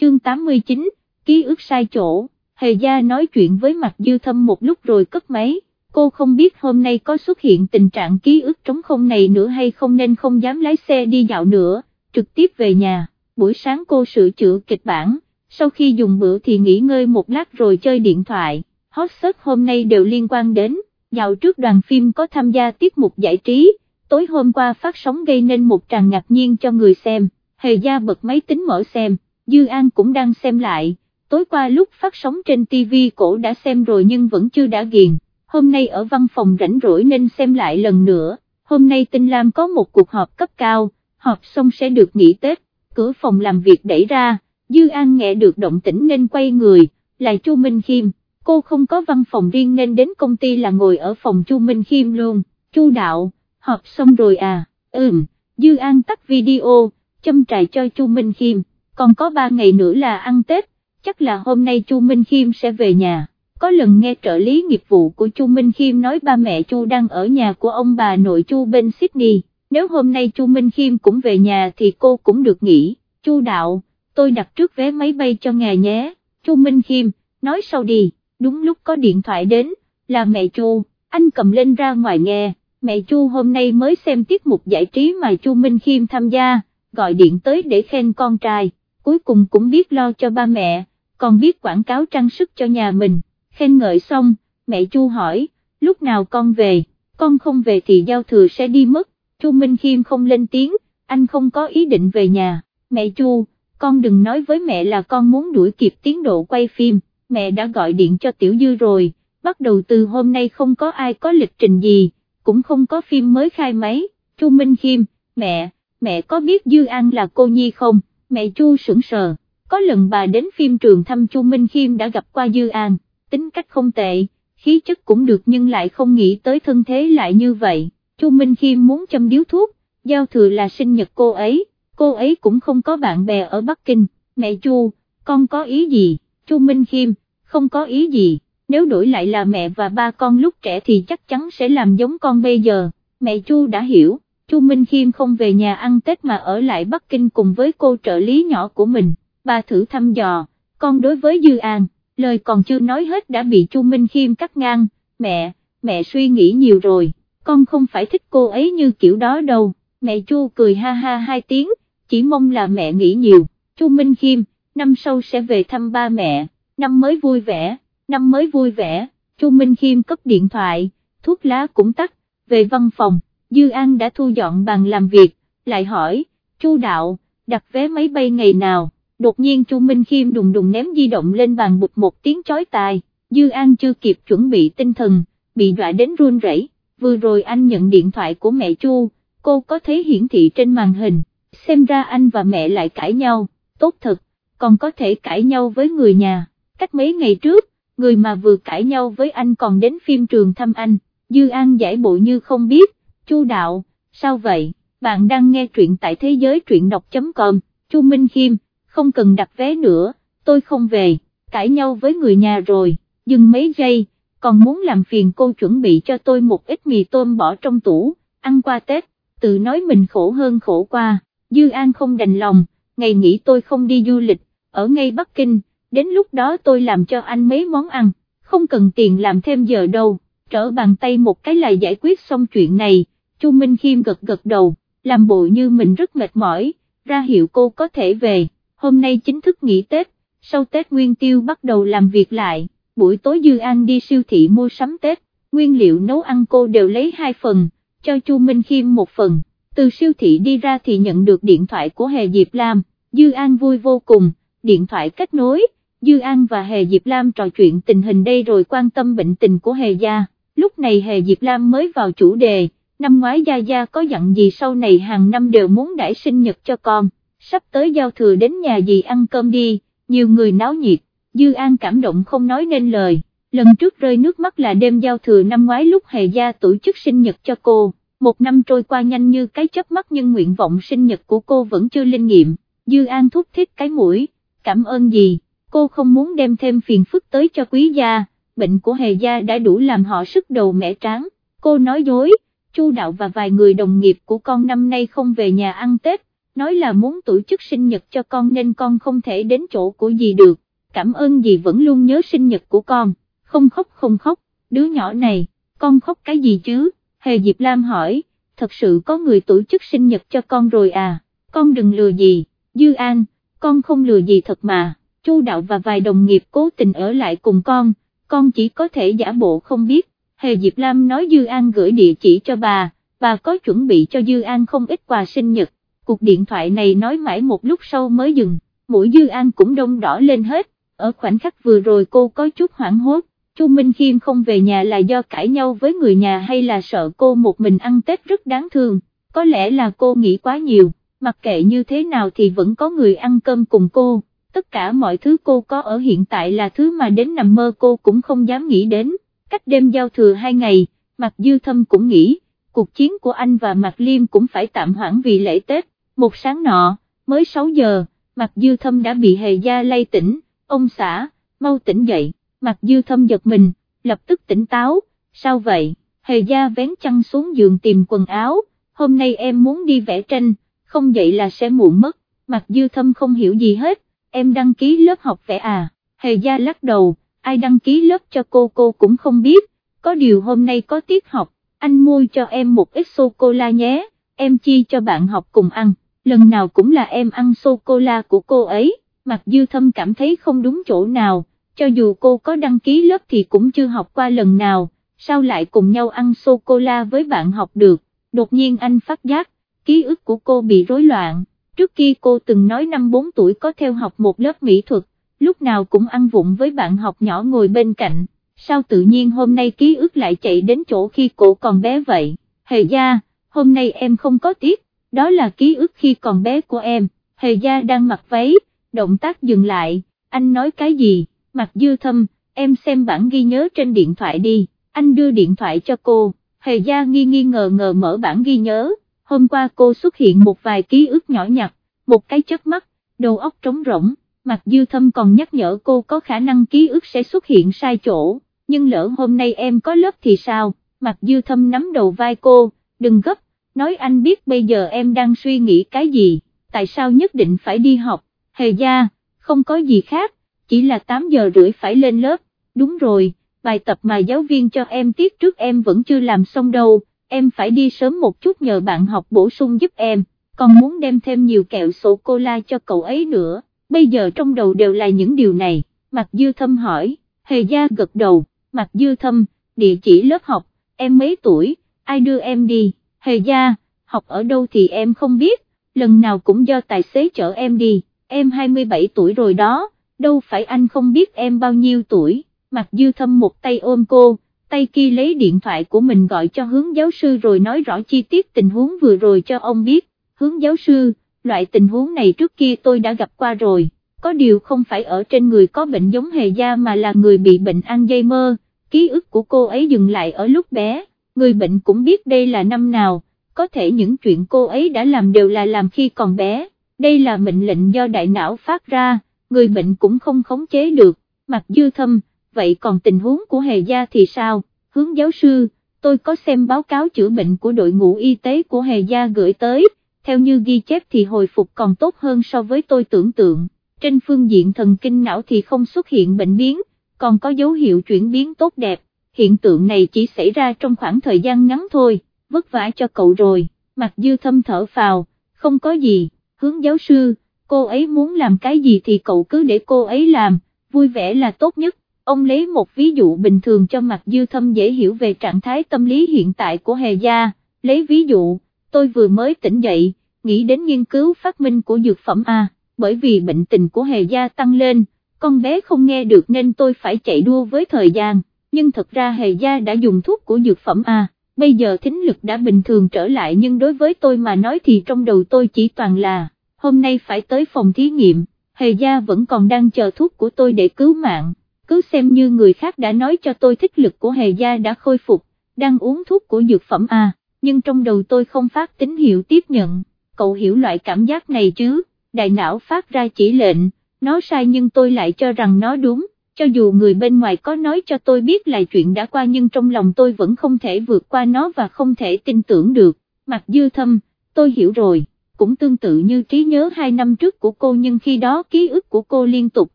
chương 89, ký ức sai chỗ, Hề gia nói chuyện với mặt dư thâm một lúc rồi cất máy, cô không biết hôm nay có xuất hiện tình trạng ký ức trống không này nữa hay không nên không dám lái xe đi dạo nữa, trực tiếp về nhà, buổi sáng cô sửa chữa kịch bản, sau khi dùng bữa thì nghỉ ngơi một lát rồi chơi điện thoại, hot search hôm nay đều liên quan đến, dạo trước đoàn phim có tham gia tiết mục giải trí, tối hôm qua phát sóng gây nên một tràng ngạc nhiên cho người xem, hề gia bật máy tính mở xem, Dư An cũng đang xem lại, tối qua lúc phát sóng trên TV cổ đã xem rồi nhưng vẫn chưa đã ghiền, hôm nay ở văn phòng rảnh rỗi nên xem lại lần nữa, hôm nay Tinh Lam có một cuộc họp cấp cao, họp xong sẽ được nghỉ Tết, cửa phòng làm việc đẩy ra, Dư An nghe được động tĩnh nên quay người, là Chu Minh Khiêm, cô không có văn phòng riêng nên đến công ty là ngồi ở phòng Chu Minh Khiêm luôn, Chu Đạo, họp xong rồi à, ừm, Dư An tắt video, châm trại cho Chu Minh Khiêm, còn có 3 ngày nữa là ăn Tết, chắc là hôm nay Chu Minh Khiêm sẽ về nhà. Có lần nghe trợ lý nghiệp vụ của Chu Minh Khiêm nói ba mẹ Chu đang ở nhà của ông bà nội Chu bên Sydney, nếu hôm nay Chu Minh Khiêm cũng về nhà thì cô cũng được nghỉ, Chu đạo, tôi đặt trước vé máy bay cho ngài nhé, Chu Minh Khiêm, nói sau đi, đúng lúc có điện thoại đến, là mẹ Chu, anh cầm lên ra ngoài nghe, mẹ Chu hôm nay mới xem tiết mục giải trí mà Chu Minh Khiêm tham gia, gọi điện tới để khen con trai, cuối cùng cũng biết lo cho ba mẹ, còn biết quảng cáo trang sức cho nhà mình, khen ngợi xong, mẹ Chu hỏi, lúc nào con về, con không về thì giao thừa sẽ đi mất, Chu Minh Khiêm không lên tiếng, anh không có ý định về nhà, mẹ Chu, con đừng nói với mẹ là con muốn đuổi kịp tiến độ quay phim, mẹ đã gọi điện cho Tiểu Dư rồi, bắt đầu từ hôm nay không có ai có lịch trình gì, cũng không có phim mới khai máy, Chu Minh Khiêm, mẹ, mẹ có biết Dư An là cô Nhi không, mẹ Chu sững sờ, có lần bà đến phim trường thăm Chu Minh Khiêm đã gặp qua Dư An, tính cách không tệ, khí chất cũng được nhưng lại không nghĩ tới thân thế lại như vậy, Chu Minh Khiêm muốn châm điếu thuốc, giao thừa là sinh nhật cô ấy, cô ấy cũng không có bạn bè ở Bắc Kinh, mẹ Chu, con có ý gì, Chu Minh Khiêm, không có ý gì, nếu đổi lại là mẹ và ba con lúc trẻ thì chắc chắn sẽ làm giống con bây giờ, mẹ Chu đã hiểu. Chu Minh Khiêm không về nhà ăn Tết mà ở lại Bắc Kinh cùng với cô trợ lý nhỏ của mình, bà thử thăm dò, con đối với Dư An, lời còn chưa nói hết đã bị Chu Minh Khiêm cắt ngang, mẹ, mẹ suy nghĩ nhiều rồi, con không phải thích cô ấy như kiểu đó đâu, mẹ Chu cười ha ha hai tiếng, chỉ mong là mẹ nghĩ nhiều, Chu Minh Khiêm, năm sau sẽ về thăm ba mẹ, năm mới vui vẻ, năm mới vui vẻ, Chu Minh Khiêm cấp điện thoại, thuốc lá cũng tắt, về văn phòng. Dư An đã thu dọn bàn làm việc, lại hỏi, Chu Đạo, đặt vé máy bay ngày nào, đột nhiên Chu Minh Khiêm đùng đùng ném di động lên bàn bụt một tiếng chói tai, Dư An chưa kịp chuẩn bị tinh thần, bị dọa đến run rẩy. vừa rồi anh nhận điện thoại của mẹ Chu, cô có thấy hiển thị trên màn hình, xem ra anh và mẹ lại cãi nhau, tốt thật, còn có thể cãi nhau với người nhà, cách mấy ngày trước, người mà vừa cãi nhau với anh còn đến phim trường thăm anh, Dư An giải bộ như không biết, Chu đạo, sao vậy, bạn đang nghe truyện tại thế giới truyện đọc.com, Chu Minh Khiêm, không cần đặt vé nữa, tôi không về, cãi nhau với người nhà rồi, dừng mấy giây, còn muốn làm phiền cô chuẩn bị cho tôi một ít mì tôm bỏ trong tủ, ăn qua Tết, tự nói mình khổ hơn khổ qua, Dư An không đành lòng, ngày nghỉ tôi không đi du lịch, ở ngay Bắc Kinh, đến lúc đó tôi làm cho anh mấy món ăn, không cần tiền làm thêm giờ đâu, trở bàn tay một cái là giải quyết xong chuyện này. Chu Minh Khiêm gật gật đầu, làm bộ như mình rất mệt mỏi, ra hiệu cô có thể về, hôm nay chính thức nghỉ Tết, sau Tết Nguyên Tiêu bắt đầu làm việc lại, buổi tối Dư An đi siêu thị mua sắm Tết, nguyên liệu nấu ăn cô đều lấy hai phần, cho Chu Minh Khiêm một phần, từ siêu thị đi ra thì nhận được điện thoại của Hề Diệp Lam, Dư An vui vô cùng, điện thoại kết nối, Dư An và Hề Diệp Lam trò chuyện tình hình đây rồi quan tâm bệnh tình của Hề Gia, lúc này Hề Diệp Lam mới vào chủ đề năm ngoái Gia Gia có dặn gì sau này hàng năm đều muốn đãi sinh nhật cho con, sắp tới giao thừa đến nhà dì ăn cơm đi, nhiều người náo nhiệt, Dư An cảm động không nói nên lời, lần trước rơi nước mắt là đêm giao thừa năm ngoái lúc Hề Gia tổ chức sinh nhật cho cô, một năm trôi qua nhanh như cái chớp mắt nhưng nguyện vọng sinh nhật của cô vẫn chưa linh nghiệm, Dư An thúc thiết cái mũi, cảm ơn gì, cô không muốn đem thêm phiền phức tới cho quý gia, bệnh của Hề Gia đã đủ làm họ sức đầu mẻ tráng, cô nói dối. Chu Đạo và vài người đồng nghiệp của con năm nay không về nhà ăn Tết, nói là muốn tổ chức sinh nhật cho con nên con không thể đến chỗ của dì được, cảm ơn dì vẫn luôn nhớ sinh nhật của con, không khóc không khóc, đứa nhỏ này, con khóc cái gì chứ, Hề Diệp Lam hỏi, thật sự có người tổ chức sinh nhật cho con rồi à, con đừng lừa gì, Dư An, con không lừa gì thật mà, Chu Đạo và vài đồng nghiệp cố tình ở lại cùng con, con chỉ có thể giả bộ không biết, Hề Diệp Lam nói Dư An gửi địa chỉ cho bà, bà có chuẩn bị cho Dư An không ít quà sinh nhật, cuộc điện thoại này nói mãi một lúc sau mới dừng, mũi Dư An cũng đông đỏ lên hết, ở khoảnh khắc vừa rồi cô có chút hoảng hốt, Chu Minh Khiêm không về nhà là do cãi nhau với người nhà hay là sợ cô một mình ăn Tết rất đáng thương, có lẽ là cô nghĩ quá nhiều, mặc kệ như thế nào thì vẫn có người ăn cơm cùng cô, tất cả mọi thứ cô có ở hiện tại là thứ mà đến nằm mơ cô cũng không dám nghĩ đến, cách đêm giao thừa hai ngày, Mạc Dư Thâm cũng nghĩ, cuộc chiến của anh và Mạc Liêm cũng phải tạm hoãn vì lễ Tết, một sáng nọ, mới 6 giờ, Mạc Dư Thâm đã bị hề gia lay tỉnh, ông xã, mau tỉnh dậy. Mạc dư thâm giật mình, lập tức tỉnh táo, sao vậy, hề gia vén chăn xuống giường tìm quần áo, hôm nay em muốn đi vẽ tranh, không dậy là sẽ muộn mất, Mạc dư thâm không hiểu gì hết, em đăng ký lớp học vẽ à, hề gia lắc đầu, ai đăng ký lớp cho cô cô cũng không biết, có điều hôm nay có tiết học, anh mua cho em một ít sô-cô-la nhé, em chi cho bạn học cùng ăn, lần nào cũng là em ăn sô-cô-la của cô ấy, Mặc dư thâm cảm thấy không đúng chỗ nào, cho dù cô có đăng ký lớp thì cũng chưa học qua lần nào, sao lại cùng nhau ăn sô-cô-la với bạn học được, đột nhiên anh phát giác, ký ức của cô bị rối loạn, trước kia cô từng nói năm 4 tuổi có theo học một lớp mỹ thuật, lúc nào cũng ăn vụng với bạn học nhỏ ngồi bên cạnh, sao tự nhiên hôm nay ký ức lại chạy đến chỗ khi cô còn bé vậy, hề gia, hôm nay em không có tiết, đó là ký ức khi còn bé của em, hề gia đang mặc váy, động tác dừng lại, anh nói cái gì? mặt dư thâm, em xem bản ghi nhớ trên điện thoại đi, anh đưa điện thoại cho cô, hề gia nghi nghi ngờ ngờ mở bản ghi nhớ, hôm qua cô xuất hiện một vài ký ức nhỏ nhặt, một cái chớp mắt, đầu óc trống rỗng, Mặc dư thâm còn nhắc nhở cô có khả năng ký ức sẽ xuất hiện sai chỗ, nhưng lỡ hôm nay em có lớp thì sao, mặc dư thâm nắm đầu vai cô, đừng gấp, nói anh biết bây giờ em đang suy nghĩ cái gì, tại sao nhất định phải đi học, hề gia, không có gì khác, chỉ là 8 giờ rưỡi phải lên lớp, đúng rồi, bài tập mà giáo viên cho em tiết trước em vẫn chưa làm xong đâu, em phải đi sớm một chút nhờ bạn học bổ sung giúp em, còn muốn đem thêm nhiều kẹo sô-cô-la cho cậu ấy nữa, bây giờ trong đầu đều là những điều này, Mạc Dư Thâm hỏi, Hề Gia gật đầu, Mạc Dư Thâm, địa chỉ lớp học, em mấy tuổi, ai đưa em đi, Hề Gia, học ở đâu thì em không biết, lần nào cũng do tài xế chở em đi, em 27 tuổi rồi đó. Đâu phải anh không biết em bao nhiêu tuổi, Mạc dư thâm một tay ôm cô, tay kia lấy điện thoại của mình gọi cho hướng giáo sư rồi nói rõ chi tiết tình huống vừa rồi cho ông biết, hướng giáo sư, loại tình huống này trước kia tôi đã gặp qua rồi, có điều không phải ở trên người có bệnh giống hề da mà là người bị bệnh Alzheimer, ký ức của cô ấy dừng lại ở lúc bé, người bệnh cũng biết đây là năm nào, có thể những chuyện cô ấy đã làm đều là làm khi còn bé, đây là mệnh lệnh do đại não phát ra. Người bệnh cũng không khống chế được, mặt dư thâm, vậy còn tình huống của hề gia thì sao, hướng giáo sư, tôi có xem báo cáo chữa bệnh của đội ngũ y tế của hề gia gửi tới, theo như ghi chép thì hồi phục còn tốt hơn so với tôi tưởng tượng, trên phương diện thần kinh não thì không xuất hiện bệnh biến, còn có dấu hiệu chuyển biến tốt đẹp, hiện tượng này chỉ xảy ra trong khoảng thời gian ngắn thôi, vất vả cho cậu rồi, Mặc dư thâm thở phào, không có gì, hướng giáo sư, cô ấy muốn làm cái gì thì cậu cứ để cô ấy làm, vui vẻ là tốt nhất. Ông lấy một ví dụ bình thường cho mặt dư thâm dễ hiểu về trạng thái tâm lý hiện tại của hề gia, lấy ví dụ, tôi vừa mới tỉnh dậy, nghĩ đến nghiên cứu phát minh của dược phẩm A, bởi vì bệnh tình của hề gia tăng lên, con bé không nghe được nên tôi phải chạy đua với thời gian, nhưng thật ra hề gia đã dùng thuốc của dược phẩm A, bây giờ thính lực đã bình thường trở lại nhưng đối với tôi mà nói thì trong đầu tôi chỉ toàn là hôm nay phải tới phòng thí nghiệm, hề gia vẫn còn đang chờ thuốc của tôi để cứu mạng, cứ xem như người khác đã nói cho tôi thích lực của hề gia đã khôi phục, đang uống thuốc của dược phẩm A, nhưng trong đầu tôi không phát tín hiệu tiếp nhận, cậu hiểu loại cảm giác này chứ, đại não phát ra chỉ lệnh, nó sai nhưng tôi lại cho rằng nó đúng, cho dù người bên ngoài có nói cho tôi biết là chuyện đã qua nhưng trong lòng tôi vẫn không thể vượt qua nó và không thể tin tưởng được, mặt dư thâm, tôi hiểu rồi cũng tương tự như trí nhớ hai năm trước của cô nhưng khi đó ký ức của cô liên tục,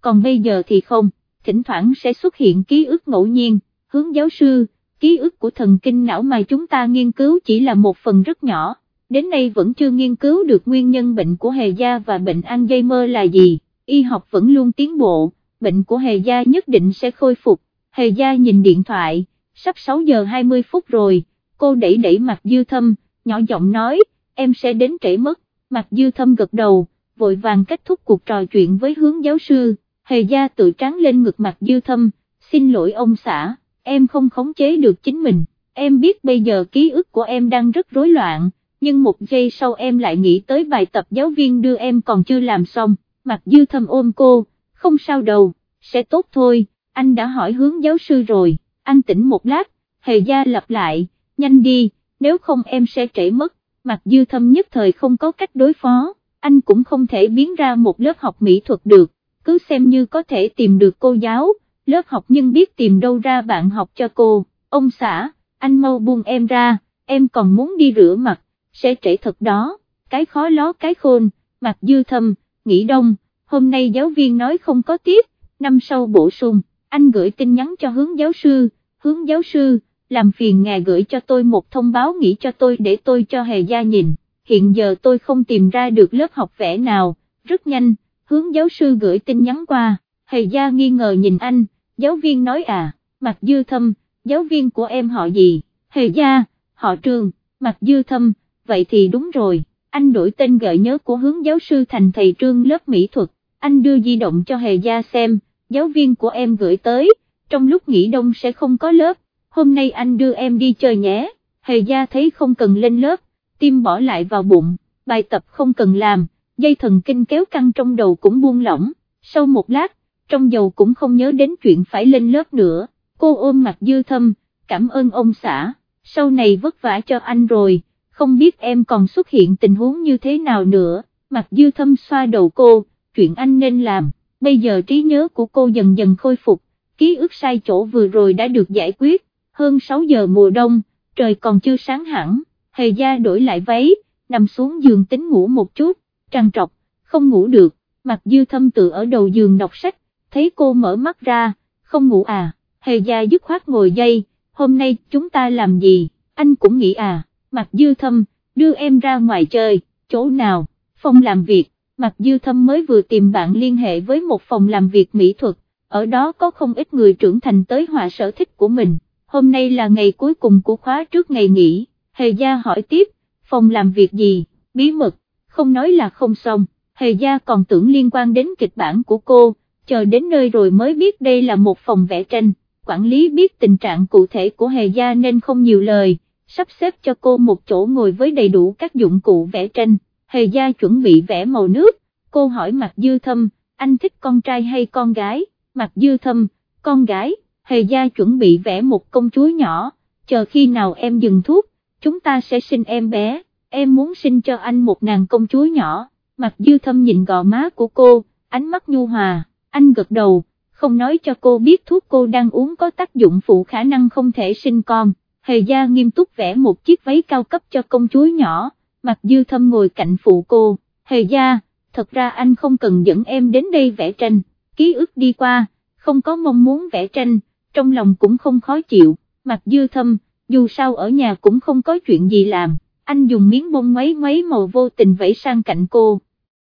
còn bây giờ thì không, thỉnh thoảng sẽ xuất hiện ký ức ngẫu nhiên, hướng giáo sư, ký ức của thần kinh não mà chúng ta nghiên cứu chỉ là một phần rất nhỏ, đến nay vẫn chưa nghiên cứu được nguyên nhân bệnh của hề gia và bệnh Alzheimer là gì, y học vẫn luôn tiến bộ, bệnh của hề gia nhất định sẽ khôi phục, hề gia nhìn điện thoại, sắp 6 giờ 20 phút rồi, cô đẩy đẩy mặt dư thâm, nhỏ giọng nói, em sẽ đến trễ mất, mặt dư thâm gật đầu, vội vàng kết thúc cuộc trò chuyện với hướng giáo sư, hề gia tự tráng lên ngực mặt dư thâm, xin lỗi ông xã, em không khống chế được chính mình, em biết bây giờ ký ức của em đang rất rối loạn, nhưng một giây sau em lại nghĩ tới bài tập giáo viên đưa em còn chưa làm xong, mặt dư thâm ôm cô, không sao đâu, sẽ tốt thôi, anh đã hỏi hướng giáo sư rồi, anh tỉnh một lát, hề gia lặp lại, nhanh đi, nếu không em sẽ trễ mất, mặt dư thâm nhất thời không có cách đối phó, anh cũng không thể biến ra một lớp học mỹ thuật được, cứ xem như có thể tìm được cô giáo, lớp học nhưng biết tìm đâu ra bạn học cho cô, ông xã, anh mau buông em ra, em còn muốn đi rửa mặt, sẽ trễ thật đó, cái khó ló cái khôn, mặt dư thâm, nghỉ đông, hôm nay giáo viên nói không có tiếp, năm sau bổ sung, anh gửi tin nhắn cho hướng giáo sư, hướng giáo sư, làm phiền ngài gửi cho tôi một thông báo nghỉ cho tôi để tôi cho hề gia nhìn, hiện giờ tôi không tìm ra được lớp học vẽ nào, rất nhanh, hướng giáo sư gửi tin nhắn qua, hề gia nghi ngờ nhìn anh, giáo viên nói à, mặt dư thâm, giáo viên của em họ gì, hề gia, họ trường, mặt dư thâm, vậy thì đúng rồi, anh đổi tên gợi nhớ của hướng giáo sư thành thầy trương lớp mỹ thuật, anh đưa di động cho hề gia xem, giáo viên của em gửi tới, trong lúc nghỉ đông sẽ không có lớp, hôm nay anh đưa em đi chơi nhé, hề gia thấy không cần lên lớp, tim bỏ lại vào bụng, bài tập không cần làm, dây thần kinh kéo căng trong đầu cũng buông lỏng, sau một lát, trong dầu cũng không nhớ đến chuyện phải lên lớp nữa, cô ôm mặt dư thâm, cảm ơn ông xã, sau này vất vả cho anh rồi, không biết em còn xuất hiện tình huống như thế nào nữa, mặt dư thâm xoa đầu cô, chuyện anh nên làm, bây giờ trí nhớ của cô dần dần khôi phục, ký ức sai chỗ vừa rồi đã được giải quyết, hơn 6 giờ mùa đông, trời còn chưa sáng hẳn, hề gia đổi lại váy, nằm xuống giường tính ngủ một chút, trằn trọc, không ngủ được, mặt dư thâm tự ở đầu giường đọc sách, thấy cô mở mắt ra, không ngủ à, hề gia dứt khoát ngồi dây, hôm nay chúng ta làm gì, anh cũng nghĩ à, mặt dư thâm, đưa em ra ngoài chơi, chỗ nào, phòng làm việc, mặt dư thâm mới vừa tìm bạn liên hệ với một phòng làm việc mỹ thuật, ở đó có không ít người trưởng thành tới hòa sở thích của mình, hôm nay là ngày cuối cùng của khóa trước ngày nghỉ, hề gia hỏi tiếp, phòng làm việc gì, bí mật, không nói là không xong, hề gia còn tưởng liên quan đến kịch bản của cô, chờ đến nơi rồi mới biết đây là một phòng vẽ tranh, quản lý biết tình trạng cụ thể của hề gia nên không nhiều lời, sắp xếp cho cô một chỗ ngồi với đầy đủ các dụng cụ vẽ tranh, hề gia chuẩn bị vẽ màu nước, cô hỏi Mạc dư thâm, anh thích con trai hay con gái, Mạc dư thâm, con gái, hề gia chuẩn bị vẽ một công chúa nhỏ, chờ khi nào em dừng thuốc, chúng ta sẽ sinh em bé, em muốn sinh cho anh một nàng công chúa nhỏ, Mạc dư thâm nhìn gò má của cô, ánh mắt nhu hòa, anh gật đầu, không nói cho cô biết thuốc cô đang uống có tác dụng phụ khả năng không thể sinh con, hề gia nghiêm túc vẽ một chiếc váy cao cấp cho công chúa nhỏ, mặt dư thâm ngồi cạnh phụ cô, hề gia, thật ra anh không cần dẫn em đến đây vẽ tranh, ký ức đi qua, không có mong muốn vẽ tranh, trong lòng cũng không khó chịu, mặt dư thâm, dù sao ở nhà cũng không có chuyện gì làm, anh dùng miếng bông ngoáy ngoáy màu vô tình vẫy sang cạnh cô,